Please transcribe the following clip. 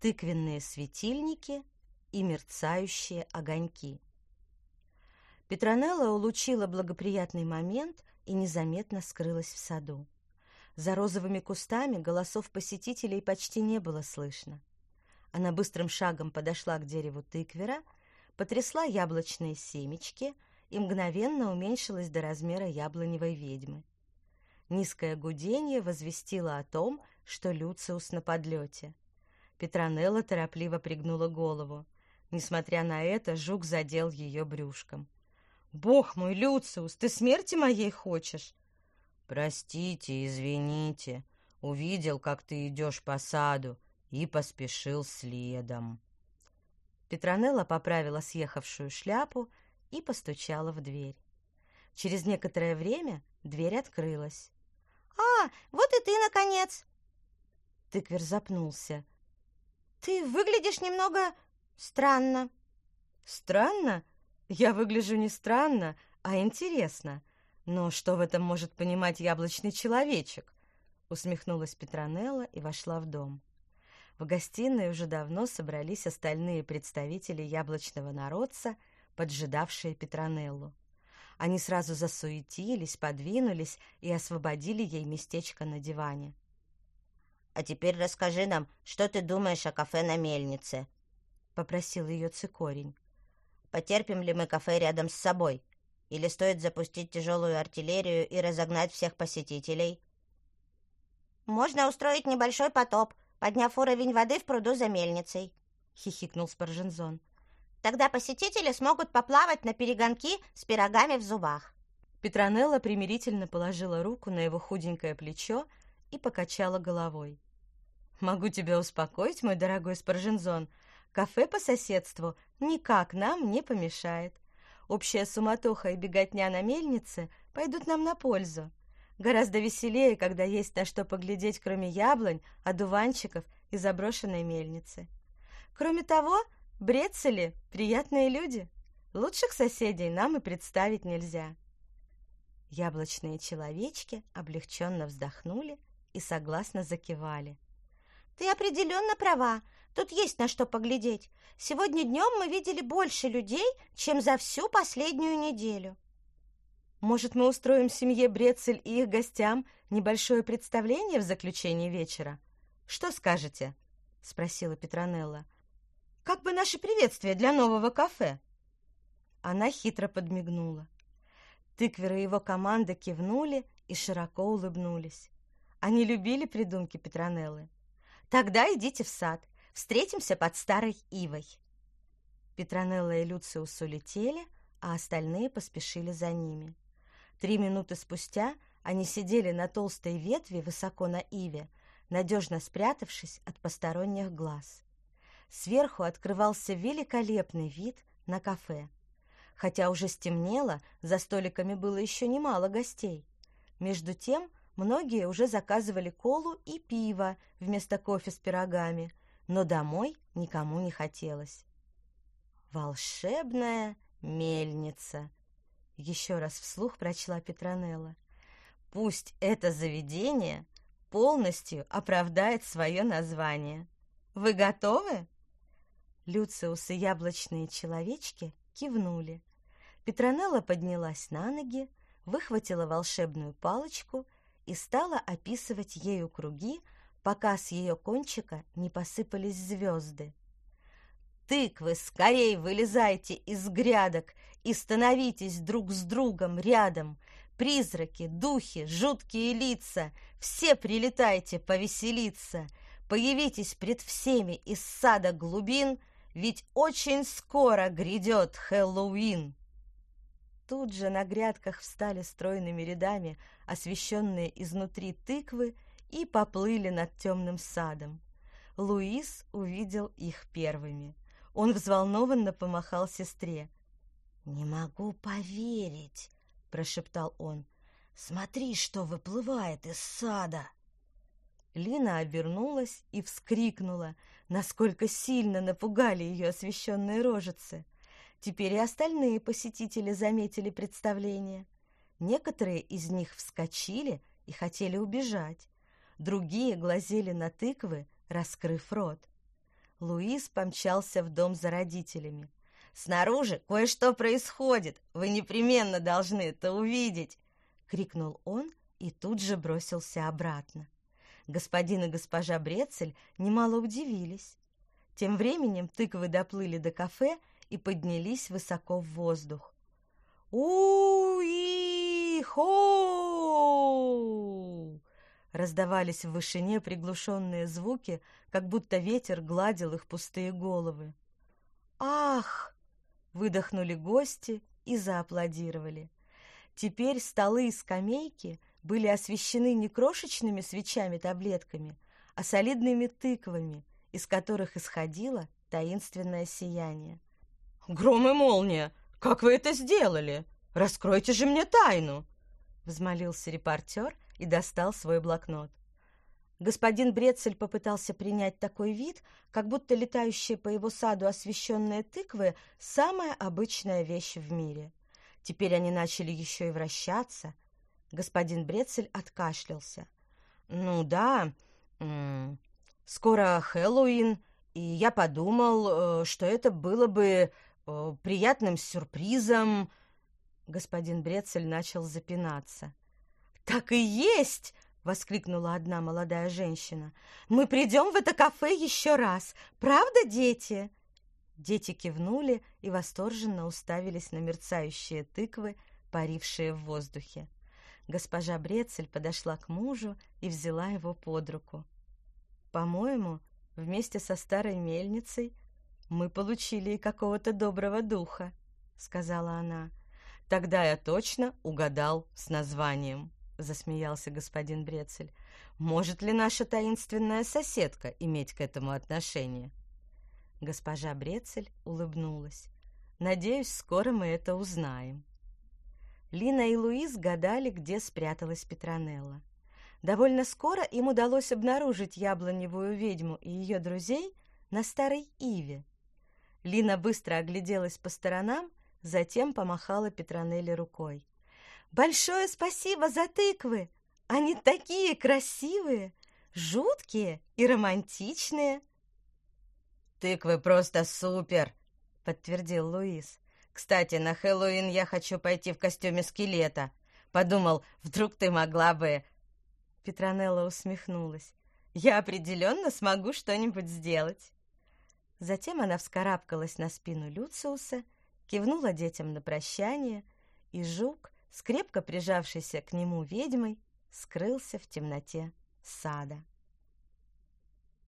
тыквенные светильники и мерцающие огоньки. Петронелла улучила благоприятный момент и незаметно скрылась в саду. За розовыми кустами голосов посетителей почти не было слышно. Она быстрым шагом подошла к дереву тыквера, потрясла яблочные семечки и мгновенно уменьшилась до размера яблоневой ведьмы. Низкое гудение возвестило о том, что Люциус на подлете. Петронелла торопливо пригнула голову. Несмотря на это, жук задел ее брюшком. «Бог мой, Люциус, ты смерти моей хочешь?» «Простите, извините. Увидел, как ты идешь по саду, и поспешил следом». Петронелла поправила съехавшую шляпу и постучала в дверь. Через некоторое время дверь открылась. «А, вот и ты, наконец!» Тыквер запнулся. «Ты выглядишь немного странно». «Странно? Я выгляжу не странно, а интересно. Но что в этом может понимать яблочный человечек?» Усмехнулась Петронелла и вошла в дом. В гостиной уже давно собрались остальные представители яблочного народца, поджидавшие Петронеллу. Они сразу засуетились, подвинулись и освободили ей местечко на диване. «А теперь расскажи нам, что ты думаешь о кафе на мельнице?» — попросил ее цикорень. «Потерпим ли мы кафе рядом с собой? Или стоит запустить тяжелую артиллерию и разогнать всех посетителей?» «Можно устроить небольшой потоп, подняв уровень воды в пруду за мельницей», — хихикнул Спаржензон. Тогда посетители смогут поплавать на перегонки с пирогами в зубах. Петронелла примирительно положила руку на его худенькое плечо и покачала головой. «Могу тебя успокоить, мой дорогой Спаржензон. Кафе по соседству никак нам не помешает. Общая суматоха и беготня на мельнице пойдут нам на пользу. Гораздо веселее, когда есть на что поглядеть, кроме яблонь, одуванчиков и заброшенной мельницы. Кроме того, Брецели — приятные люди. Лучших соседей нам и представить нельзя. Яблочные человечки облегченно вздохнули и согласно закивали. «Ты определенно права. Тут есть на что поглядеть. Сегодня днем мы видели больше людей, чем за всю последнюю неделю». «Может, мы устроим семье Брецель и их гостям небольшое представление в заключении вечера? Что скажете?» — спросила Петронелла. Как бы наше приветствие для нового кафе?» Она хитро подмигнула. Тыквер и его команда кивнули и широко улыбнулись. Они любили придумки Петронеллы. «Тогда идите в сад. Встретимся под старой ивой». Петронелла и Люциус улетели, а остальные поспешили за ними. Три минуты спустя они сидели на толстой ветви высоко на иве, надежно спрятавшись от посторонних глаз. Сверху открывался великолепный вид на кафе. Хотя уже стемнело, за столиками было еще немало гостей. Между тем, многие уже заказывали колу и пиво вместо кофе с пирогами, но домой никому не хотелось. «Волшебная мельница!» — еще раз вслух прочла Петронелла. «Пусть это заведение полностью оправдает свое название. Вы готовы?» Люциус и яблочные человечки кивнули. Петронелла поднялась на ноги, выхватила волшебную палочку и стала описывать ею круги, пока с ее кончика не посыпались звезды. «Тыквы, скорей вылезайте из грядок и становитесь друг с другом рядом! Призраки, духи, жуткие лица, все прилетайте повеселиться! Появитесь пред всеми из сада глубин — ведь очень скоро грядет Хэллоуин. Тут же на грядках встали стройными рядами освещенные изнутри тыквы и поплыли над темным садом. Луис увидел их первыми. Он взволнованно помахал сестре. «Не могу поверить», — прошептал он. «Смотри, что выплывает из сада!» Лина обернулась и вскрикнула, насколько сильно напугали ее освещенные рожицы. Теперь и остальные посетители заметили представление. Некоторые из них вскочили и хотели убежать. Другие глазели на тыквы, раскрыв рот. Луис помчался в дом за родителями. «Снаружи кое-что происходит! Вы непременно должны это увидеть!» — крикнул он и тут же бросился обратно. Господин и госпожа Брецель немало удивились. Тем временем тыквы доплыли до кафе и поднялись высоко в воздух. «У-и-хо!» Раздавались в вышине приглушенные звуки, как будто ветер гладил их пустые головы. «Ах!» — выдохнули гости и зааплодировали. Теперь столы и скамейки были освещены не крошечными свечами-таблетками, а солидными тыквами, из которых исходило таинственное сияние. «Гром и молния! Как вы это сделали? Раскройте же мне тайну!» Взмолился репортер и достал свой блокнот. Господин Брецель попытался принять такой вид, как будто летающие по его саду освещенные тыквы – самая обычная вещь в мире. Теперь они начали еще и вращаться. Господин Брецель откашлялся. «Ну да, скоро Хэллоуин, и я подумал, э, что это было бы приятным сюрпризом...» Господин Брецель начал запинаться. «Так и есть!» — воскликнула одна молодая женщина. «Мы придем в это кафе еще раз. Правда, дети?» Дети кивнули и восторженно уставились на мерцающие тыквы, парившие в воздухе. Госпожа Брецель подошла к мужу и взяла его под руку. «По-моему, вместе со старой мельницей мы получили какого-то доброго духа», — сказала она. «Тогда я точно угадал с названием», — засмеялся господин Брецель. «Может ли наша таинственная соседка иметь к этому отношение?» Госпожа Брецель улыбнулась. «Надеюсь, скоро мы это узнаем». Лина и Луиз гадали, где спряталась Петронелла. Довольно скоро им удалось обнаружить яблоневую ведьму и ее друзей на старой иве. Лина быстро огляделась по сторонам, затем помахала Петронелле рукой. «Большое спасибо за тыквы! Они такие красивые, жуткие и романтичные!» «Тыквы просто супер!» — подтвердил Луис. «Кстати, на Хэллоуин я хочу пойти в костюме скелета. Подумал, вдруг ты могла бы...» Петронелла усмехнулась. «Я определенно смогу что-нибудь сделать». Затем она вскарабкалась на спину Люциуса, кивнула детям на прощание, и жук, скрепко прижавшийся к нему ведьмой, скрылся в темноте сада.